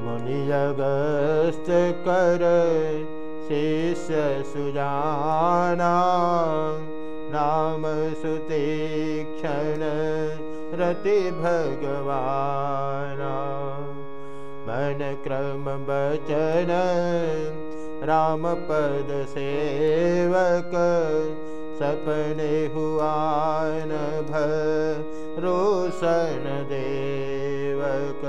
मुनियगस्त कर शिष्य सुजाना। नाम सुतीक्षण रति भगवाना। मन क्रम बचन राम पद सेवक सपने हुआन भरोसन देवक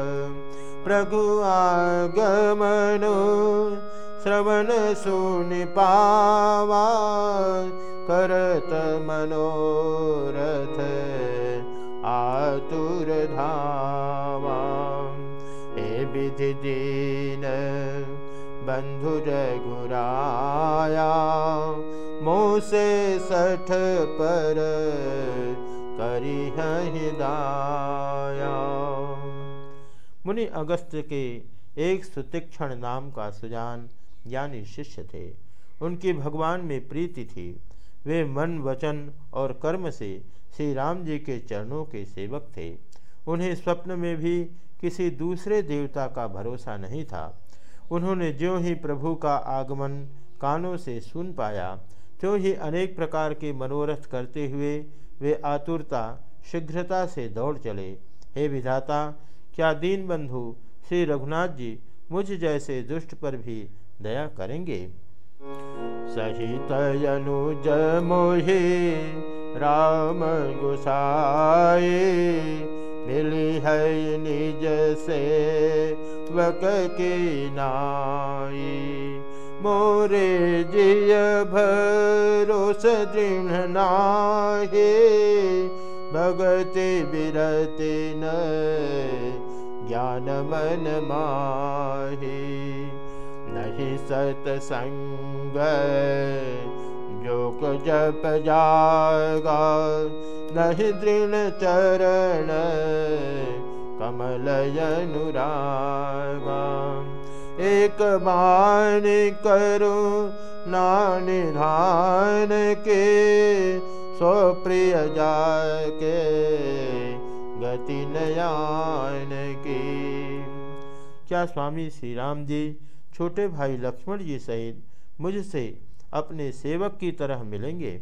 प्रघु आगमनो श्रवण सुनिपात मनोरथ हे विधि दीन बन्धुरघुराया मोसे सठ पर करिहदाया मुनि अगस्त के एक सुतिक्षण नाम का सुजान ज्ञानी शिष्य थे। उनकी भगवान में प्रीति थी। वे मन, वचन और कर्म से श्री राम जी के चरणों के सेवक थे। उन्हें स्वप्न में भी किसी दूसरे देवता का भरोसा नहीं था। उन्होंने ज्यों ही प्रभु का आगमन कानों से सुन पाया, त्यों ही अनेक प्रकार के मनोरथ करते हुए वे आतुरता, शीघ्रता से दौड़ चले। हे विधाता क्या दीन बंधु श्री रघुनाथ जी मुझ जैसे दुष्ट पर भी दया करेंगे? सहित अनुज मोहे राम गुसाए मिली है निज से वक के नाई मोरे जिय भरोस दृढ़ नाहे भगति बिरति न ज्ञान मन माही। नहीं जागा। नहीं दृढ़ चरण कमलय अनुरागा। एक बाण करो नानिधान के प्रिय जाके गति नयान की। क्या स्वामी श्री राम जी, छोटे भाई लक्ष्मण जी सहित मुझसे अपने सेवक की तरह मिलेंगे?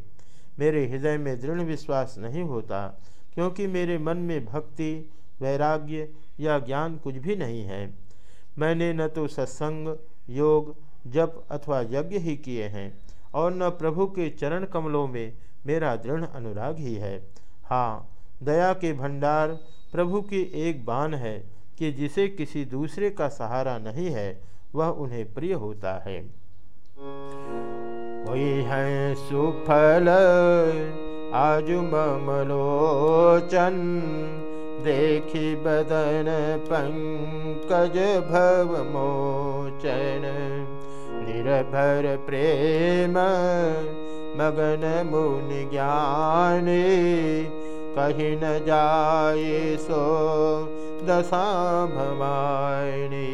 मेरे हृदय में दृढ़ विश्वास नहीं होता, क्योंकि मेरे मन में भक्ति, वैराग्य या ज्ञान कुछ भी नहीं है। मैंने न तो सत्संग, योग, जप अथवा यज्ञ ही किए हैं, और न प्रभु के चरण कमलों में मेरा दृढ़ अनुराग ही है। हाँ दया के भंडार प्रभु की एक बान है कि जिसे किसी दूसरे का सहारा नहीं है, वह उन्हें प्रिय होता है। वही है सुफल, आज ममलोचन, देखी बदन पंकज भव मोचन। निर्भर प्रेम मगन मुनि ज्ञानी कहीं न जाए सो दशा भवानी।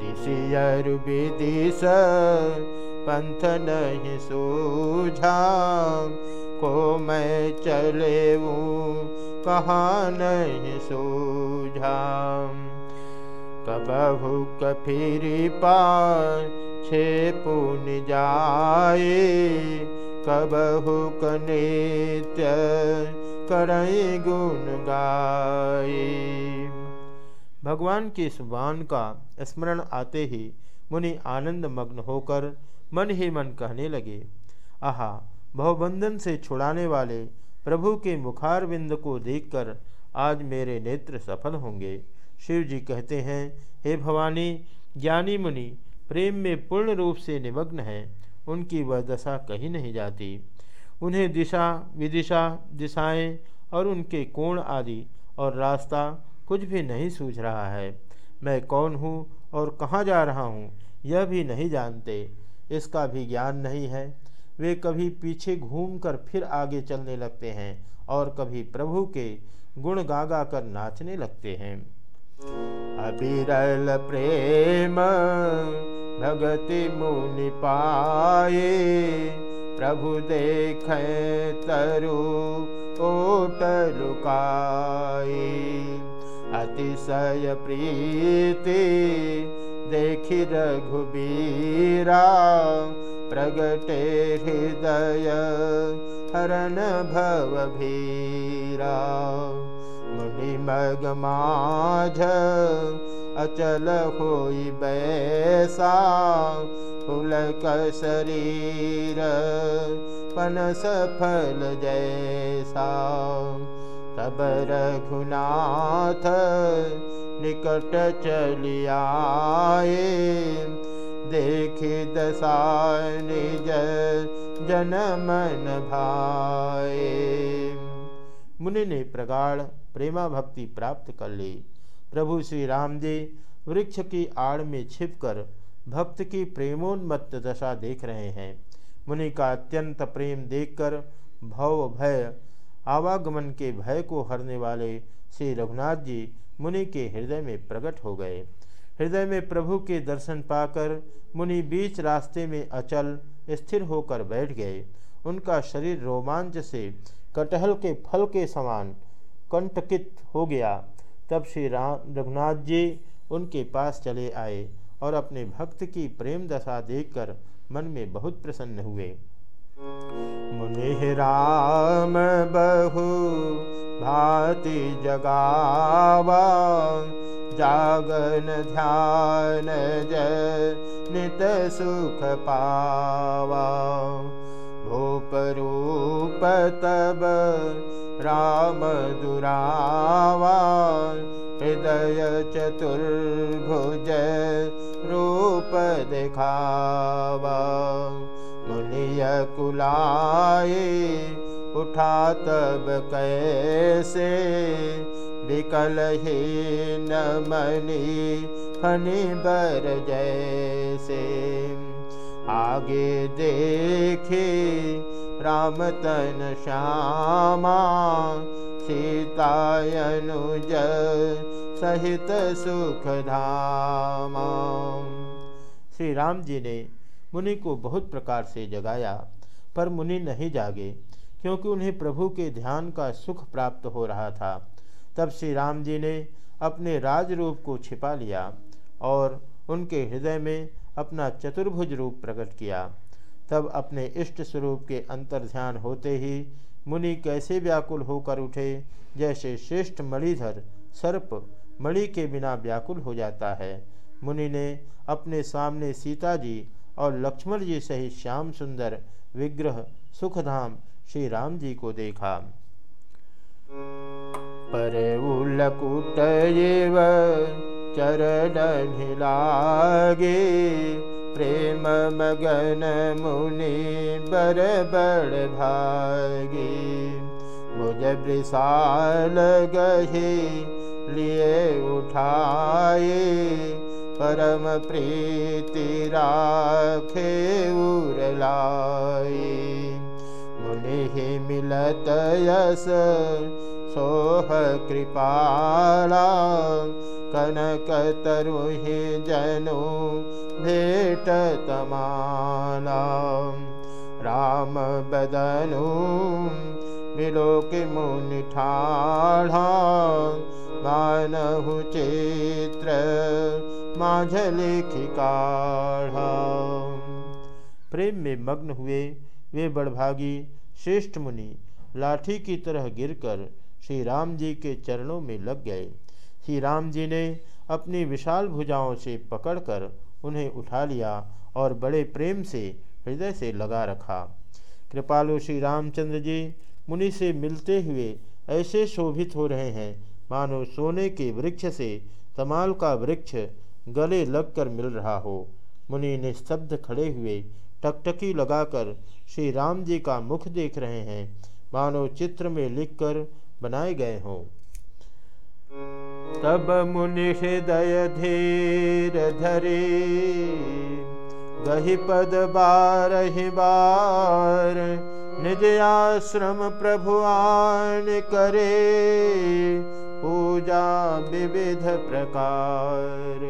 दिशियर विदिश पंथ नहीं सूझा को मैं चले कहाँ नहीं सूझा। कबहु कफिरी पार छे पुन जाए, कबहु कनित्य करई गुण गाए। भगवान के इस वान का स्मरण आते ही मुनि आनंद मग्न होकर मन ही मन कहने लगे, आहा, भवबंधन से छुड़ाने वाले प्रभु के मुखारविंद को देखकर आज मेरे नेत्र सफल होंगे। शिव जी कहते हैं, हे भवानी, ज्ञानी मुनि प्रेम में पूर्ण रूप से निमग्न है, उनकी वह दशा कहीं नहीं जाती। उन्हें दिशा, विदिशा, दिशाएँ और उनके कोण आदि और रास्ता कुछ भी नहीं सूझ रहा है। मैं कौन हूँ और कहाँ जा रहा हूँ, यह भी नहीं जानते। इसका भी ज्ञान नहीं है। वे कभी पीछे घूमकर फिर आगे चलने लगते हैं और कभी प्रभु के गुण गा गा कर नाचने लगते हैं। अबिरल प्रेम भगति मुनि पाए प्रभु देख तरु ओट लुकाए अतिशय प्रीति देखि रघुबीरा प्रगटे हृदय हरण भव भीरा। मुनि मग माझ अचल होई बैसा शरीर पनस फल जैसा। तब रघुनाथ निकट चलियाए देख दशा निज जन मन भाए। मुनि ने प्रगाढ़ प्रेमा भक्ति प्राप्त कर ली। प्रभु श्री राम जी वृक्ष की आड़ में छिपकर भक्त की प्रेमोन्मत्त दशा देख रहे हैं। मुनि का अत्यंत प्रेम देखकर भव भय, आवागमन के भय को हरने वाले श्री रघुनाथ जी मुनि के हृदय में प्रकट हो गए। हृदय में प्रभु के दर्शन पाकर मुनि बीच रास्ते में अचल, स्थिर होकर बैठ गए। उनका शरीर रोमांच से कटहल के फल के समान कंटकित हो गया। तब श्री राम रघुनाथ जी उनके पास चले आए और अपने भक्त की प्रेम दशा देखकर मन में बहुत प्रसन्न हुए। मुनि राम, बहु भाति जगावा, जागन ध्यान नित सुख पावा। भूप रूप तब राम दुरावा हृदय चतुर्भुज रूप दिखावा। मुनिय कुलाए उठा तब कैसे? विकल ही न मनी फनी बर जैसे। आगे देखे राम तन श्यामा सीतायनुज सहित सुख धामा श्री राम जी ने मुनि को बहुत प्रकार से जगाया, पर मुनि नहीं जागे, क्योंकि उन्हें प्रभु के ध्यान का सुख प्राप्त हो रहा था। तब श्री राम जी ने अपने राज रूप को छिपा लिया और उनके हृदय में अपना चतुर्भुज रूप प्रकट किया। तब अपने इष्ट स्वरूप के अंतर ध्यान होते ही मुनि कैसे व्याकुल होकर उठे, जैसे श्रेष्ठ मणिधर सर्प मणि के बिना व्याकुल हो जाता है। मुनि ने अपने सामने सीता जी और लक्ष्मण जी सहित श्याम सुंदर, विग्रह, सुखधाम श्री राम जी को देखा। पर चरण लागे प्रेम मगन मुनि मुझ विशाल गहे लिए उठाए परम प्रीति राखे उरलाए। मुनि मिलत यस सोह कृपाला कनक तरुहि जनु, भेट तमाला राम बदनु, मिलो के मुनि ठाढ़ा। मानहु चित्र, माझ काढ़ा। प्रेम में मग्न हुए वे बड़भागी श्रेष्ठ मुनि, लाठी की तरह गिरकर श्री राम जी के चरणों में लग गए। श्री राम जी ने अपनी विशाल भुजाओं से पकड़कर उन्हें उठा लिया और बड़े प्रेम से हृदय से लगा रखा। कृपालु श्री रामचंद्र जी, मुनि से मिलते हुए ऐसे शोभित हो रहे हैं, मानो सोने के वृक्ष से तमाल का वृक्ष गले लगकर मिल रहा हो। मुनि निस्तब्ध खड़े हुए टकटकी लगाकर श्री राम जी का मुख देख रहे हैं, मानो चित्र में लिखकर बनाए गए हों। तब मुनि हृदय धीर धरे। गही पद बारहि बार, निज आश्रम प्रभु आन करे। पूजा विविध प्रकार।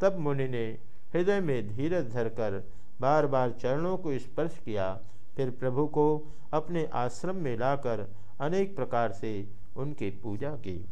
तब मुनि ने हृदय में धीरज धरकर बार बार चरणों को स्पर्श किया। फिर प्रभु को अपने आश्रम में लाकर अनेक प्रकार से उनकी पूजा की।